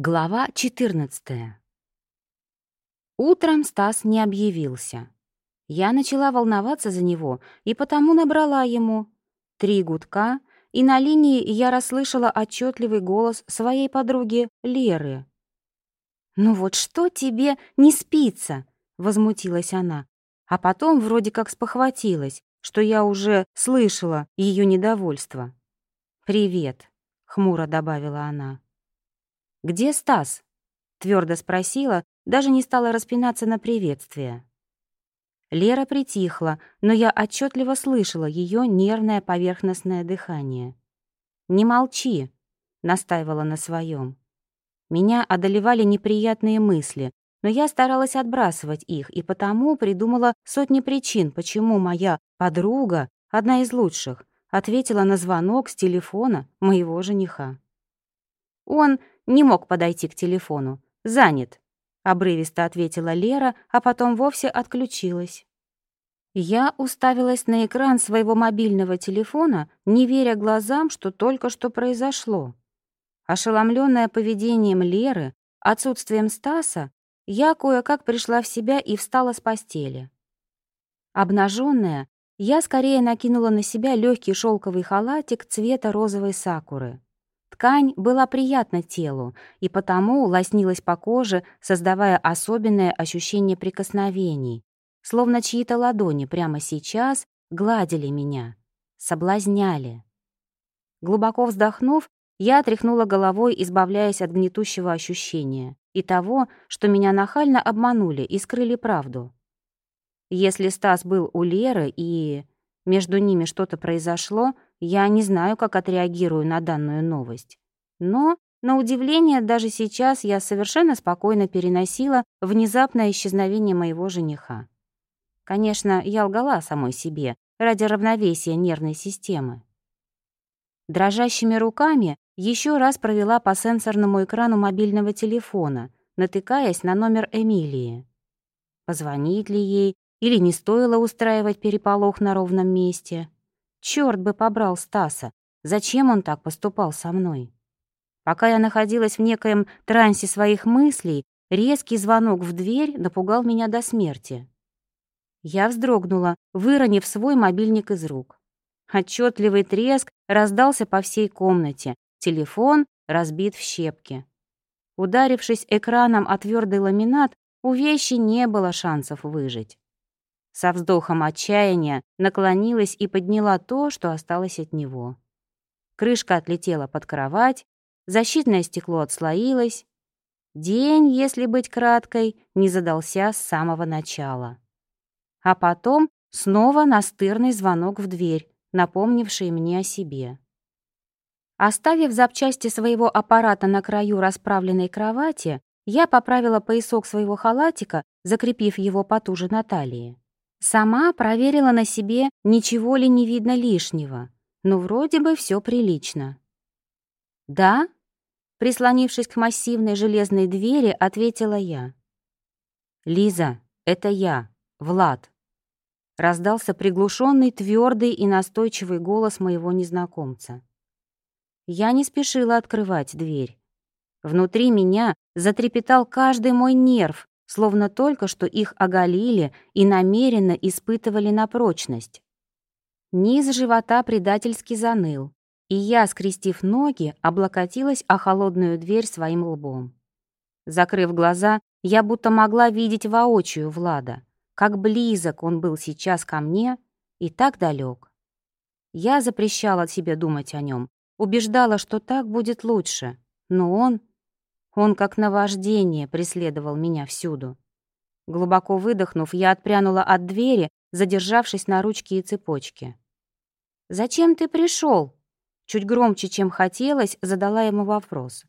Глава 14 Утром Стас не объявился. Я начала волноваться за него и потому набрала ему. Три гудка, и на линии я расслышала отчетливый голос своей подруги Леры. «Ну вот что тебе не спится?» — возмутилась она. А потом вроде как спохватилась, что я уже слышала ее недовольство. «Привет», — хмуро добавила она. «Где Стас?» — твердо спросила, даже не стала распинаться на приветствие. Лера притихла, но я отчетливо слышала ее нервное поверхностное дыхание. «Не молчи», — настаивала на своем. Меня одолевали неприятные мысли, но я старалась отбрасывать их и потому придумала сотни причин, почему моя подруга, одна из лучших, ответила на звонок с телефона моего жениха. Он не мог подойти к телефону. Занят, обрывисто ответила Лера, а потом вовсе отключилась. Я уставилась на экран своего мобильного телефона, не веря глазам, что только что произошло. Ошеломленная поведением Леры, отсутствием Стаса, я кое-как пришла в себя и встала с постели. Обнаженная, я скорее накинула на себя легкий шелковый халатик цвета розовой сакуры. Ткань была приятна телу и потому лоснилась по коже, создавая особенное ощущение прикосновений, словно чьи-то ладони прямо сейчас гладили меня, соблазняли. Глубоко вздохнув, я отряхнула головой, избавляясь от гнетущего ощущения и того, что меня нахально обманули и скрыли правду. Если Стас был у Леры и между ними что-то произошло, я не знаю, как отреагирую на данную новость. Но, на удивление, даже сейчас я совершенно спокойно переносила внезапное исчезновение моего жениха. Конечно, я лгала самой себе ради равновесия нервной системы. Дрожащими руками еще раз провела по сенсорному экрану мобильного телефона, натыкаясь на номер Эмилии. Позвонить ли ей или не стоило устраивать переполох на ровном месте? Черт бы побрал Стаса. Зачем он так поступал со мной? Пока я находилась в некоем трансе своих мыслей, резкий звонок в дверь напугал меня до смерти. Я вздрогнула, выронив свой мобильник из рук. Отчетливый треск раздался по всей комнате. Телефон разбит в щепки. Ударившись экраном о твердый ламинат, у вещи не было шансов выжить. Со вздохом отчаяния наклонилась и подняла то, что осталось от него. Крышка отлетела под кровать, защитное стекло отслоилось. День, если быть краткой, не задался с самого начала. А потом снова настырный звонок в дверь, напомнивший мне о себе. Оставив запчасти своего аппарата на краю расправленной кровати, я поправила поясок своего халатика, закрепив его потуже на талии. Сама проверила на себе, ничего ли не видно лишнего, но вроде бы все прилично. «Да?» — прислонившись к массивной железной двери, ответила я. «Лиза, это я, Влад», — раздался приглушенный, твердый и настойчивый голос моего незнакомца. Я не спешила открывать дверь. Внутри меня затрепетал каждый мой нерв, словно только что их оголили и намеренно испытывали на прочность. Низ живота предательски заныл, и я, скрестив ноги, облокотилась о холодную дверь своим лбом. Закрыв глаза, я будто могла видеть воочию Влада, как близок он был сейчас ко мне и так далек. Я запрещала себе думать о нем, убеждала, что так будет лучше, но он он как наваждение преследовал меня всюду. Глубоко выдохнув, я отпрянула от двери, задержавшись на ручке и цепочке. «Зачем ты пришел? Чуть громче, чем хотелось, задала ему вопрос.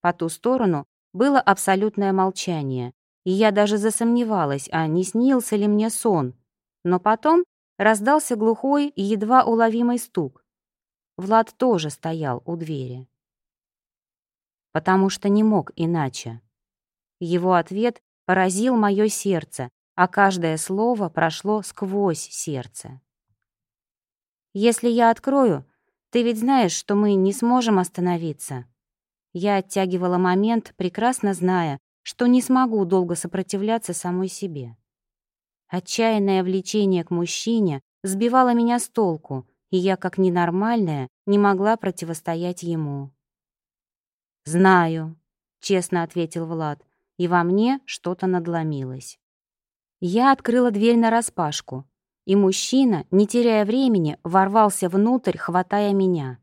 По ту сторону было абсолютное молчание, и я даже засомневалась, а не снился ли мне сон. Но потом раздался глухой и едва уловимый стук. Влад тоже стоял у двери потому что не мог иначе. Его ответ поразил мое сердце, а каждое слово прошло сквозь сердце. «Если я открою, ты ведь знаешь, что мы не сможем остановиться». Я оттягивала момент, прекрасно зная, что не смогу долго сопротивляться самой себе. Отчаянное влечение к мужчине сбивало меня с толку, и я, как ненормальная, не могла противостоять ему. «Знаю», — честно ответил Влад, и во мне что-то надломилось. Я открыла дверь нараспашку, и мужчина, не теряя времени, ворвался внутрь, хватая меня.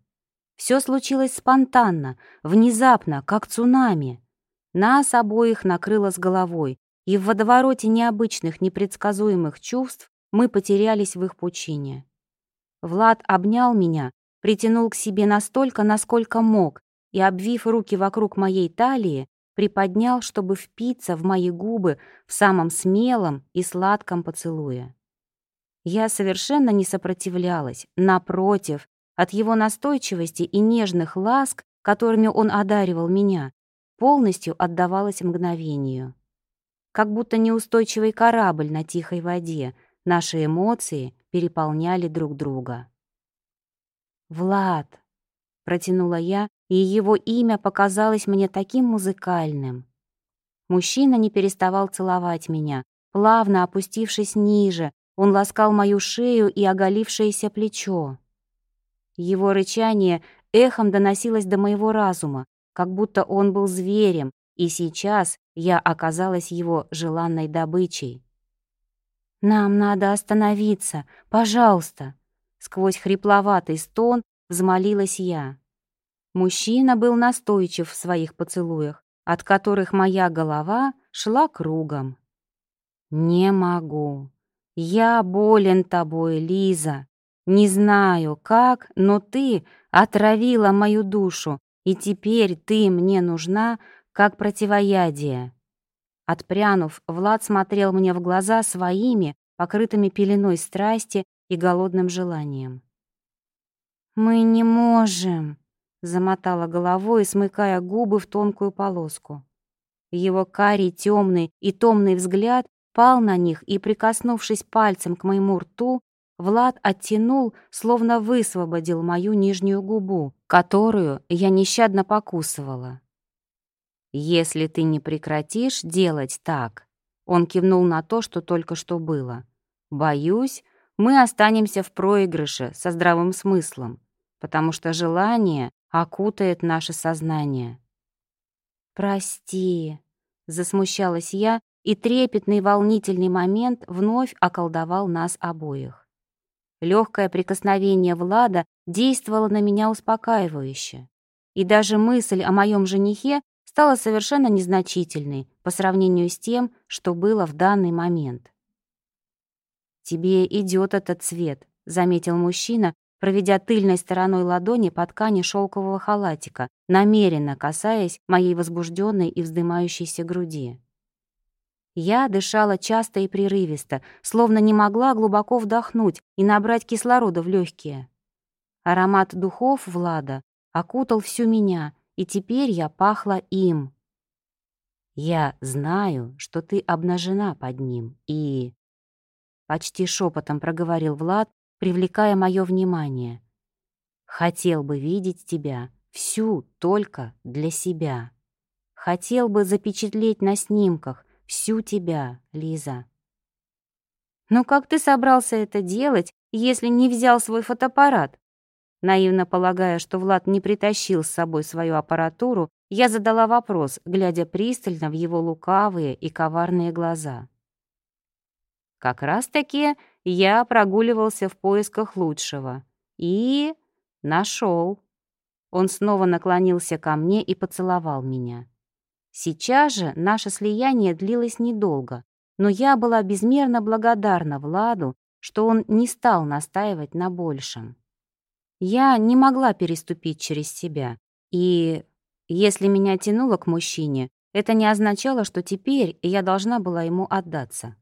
Все случилось спонтанно, внезапно, как цунами. Нас обоих накрыло с головой, и в водовороте необычных, непредсказуемых чувств мы потерялись в их пучине. Влад обнял меня, притянул к себе настолько, насколько мог, и, обвив руки вокруг моей талии, приподнял, чтобы впиться в мои губы в самом смелом и сладком поцелуе. Я совершенно не сопротивлялась, напротив, от его настойчивости и нежных ласк, которыми он одаривал меня, полностью отдавалась мгновению. Как будто неустойчивый корабль на тихой воде, наши эмоции переполняли друг друга. «Влад!» — протянула я, и его имя показалось мне таким музыкальным. Мужчина не переставал целовать меня, плавно опустившись ниже, он ласкал мою шею и оголившееся плечо. Его рычание эхом доносилось до моего разума, как будто он был зверем, и сейчас я оказалась его желанной добычей. «Нам надо остановиться, пожалуйста!» Сквозь хрипловатый стон взмолилась я. Мужчина был настойчив в своих поцелуях, от которых моя голова шла кругом. «Не могу. Я болен тобой, Лиза. Не знаю, как, но ты отравила мою душу, и теперь ты мне нужна, как противоядие». Отпрянув, Влад смотрел мне в глаза своими, покрытыми пеленой страсти и голодным желанием. «Мы не можем», — замотала головой, смыкая губы в тонкую полоску. Его карий, темный и томный взгляд пал на них, и, прикоснувшись пальцем к моему рту, Влад оттянул, словно высвободил мою нижнюю губу, которую я нещадно покусывала. «Если ты не прекратишь делать так», — он кивнул на то, что только что было, «боюсь, мы останемся в проигрыше со здравым смыслом, потому что желание окутает наше сознание». «Прости», — засмущалась я, и трепетный волнительный момент вновь околдовал нас обоих. Легкое прикосновение Влада действовало на меня успокаивающе. И даже мысль о моем женихе стала совершенно незначительной по сравнению с тем, что было в данный момент. «Тебе идет этот цвет», — заметил мужчина, проведя тыльной стороной ладони по ткани шелкового халатика, намеренно касаясь моей возбужденной и вздымающейся груди. Я дышала часто и прерывисто, словно не могла глубоко вдохнуть и набрать кислорода в легкие. Аромат духов Влада окутал всю меня, и теперь я пахла им. «Я знаю, что ты обнажена под ним, и...» Почти шепотом проговорил Влад, привлекая мое внимание. «Хотел бы видеть тебя всю только для себя. Хотел бы запечатлеть на снимках, всю тебя, Лиза. «Но как ты собрался это делать, если не взял свой фотоаппарат?» Наивно полагая, что Влад не притащил с собой свою аппаратуру, я задала вопрос, глядя пристально в его лукавые и коварные глаза. Как раз-таки я прогуливался в поисках лучшего. И... нашел. Он снова наклонился ко мне и поцеловал меня. Сейчас же наше слияние длилось недолго, но я была безмерно благодарна Владу, что он не стал настаивать на большем. Я не могла переступить через себя, и если меня тянуло к мужчине, это не означало, что теперь я должна была ему отдаться.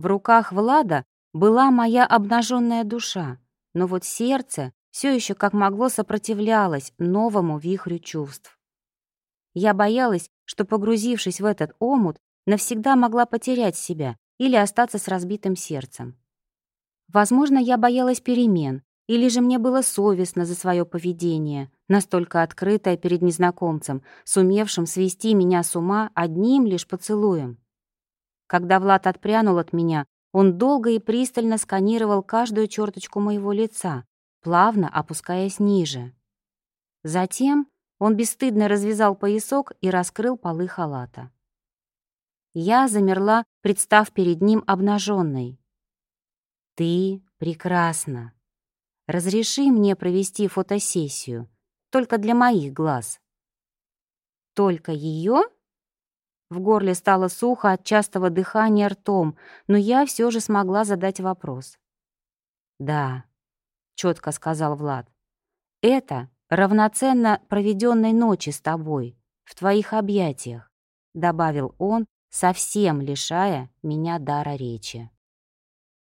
В руках Влада была моя обнаженная душа, но вот сердце все еще как могло сопротивлялось новому вихрю чувств. Я боялась, что, погрузившись в этот омут, навсегда могла потерять себя или остаться с разбитым сердцем. Возможно, я боялась перемен, или же мне было совестно за свое поведение, настолько открытая перед незнакомцем, сумевшим свести меня с ума одним лишь поцелуем. Когда Влад отпрянул от меня, он долго и пристально сканировал каждую черточку моего лица, плавно опускаясь ниже. Затем он бесстыдно развязал поясок и раскрыл полы халата. Я замерла, представ перед ним обнаженной. «Ты прекрасна. Разреши мне провести фотосессию, только для моих глаз». «Только ее?» В горле стало сухо от частого дыхания ртом, но я все же смогла задать вопрос. «Да», — четко сказал Влад, — «это равноценно проведенной ночи с тобой, в твоих объятиях», — добавил он, совсем лишая меня дара речи.